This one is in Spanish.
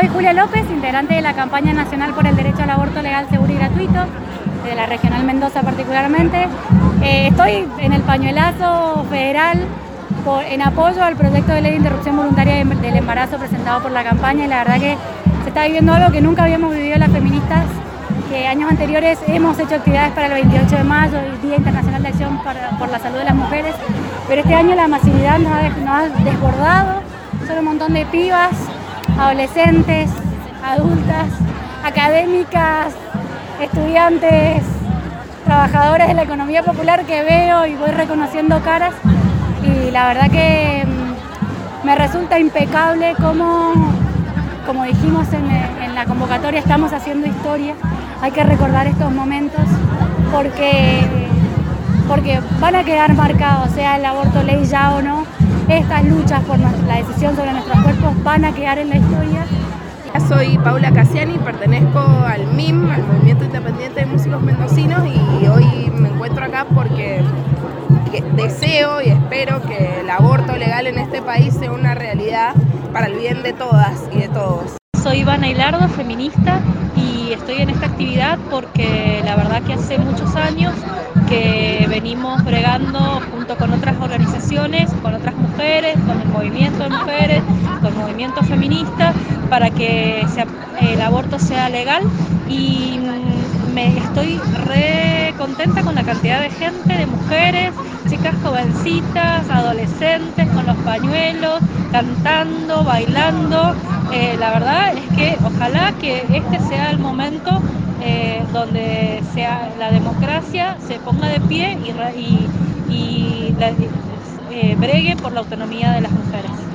soy Julia López, integrante de la campaña nacional por el derecho al aborto legal, seguro y gratuito, de la Regional Mendoza particularmente. Eh, estoy en el pañuelazo federal en apoyo al proyecto de ley de interrupción voluntaria del embarazo presentado por la campaña y la verdad que se está viviendo algo que nunca habíamos vivido las feministas, que años anteriores hemos hecho actividades para el 28 de mayo, el Día Internacional de Acción por la Salud de las Mujeres, pero este año la masividad nos ha, desbordado, son un montón de pibas, adolescentes, adultas, académicas, estudiantes, trabajadores de la economía popular que veo y voy reconociendo caras. Y la verdad que mm, me resulta impecable cómo, como dijimos en, la convocatoria, estamos haciendo historia, hay que recordar estos momentos porque, porque van a quedar marcados, sea el aborto ley ya o no, estas luchas por la decisión sobre nuestros cuerpos van a quedar en la historia. Soy Paula Casiani, pertenezco al MIM, al Movimiento Independiente de Músicos Mendocinos, y hoy me encuentro acá porque deseo y espero que el aborto legal en este país sea una realidad para el bien de todas y de todos. Soy Ivana Hilardo, feminista, y estoy en esta actividad porque la verdad que hace muchos años que venimos bregando junto con otras organizaciones, con otras mujeres, con el movimiento de mujeres, con el movimiento feminista, para que el aborto sea legal y me estoy re contenta con la cantidad de gente, de mujeres, chicas jovencitas, adolescentes, con los pañuelos, cantando, bailando. Eh, la verdad es que ojalá que este sea el momento eh, donde sea la democracia se ponga de pie y, y, eh, bregue por la autonomía de las mujeres.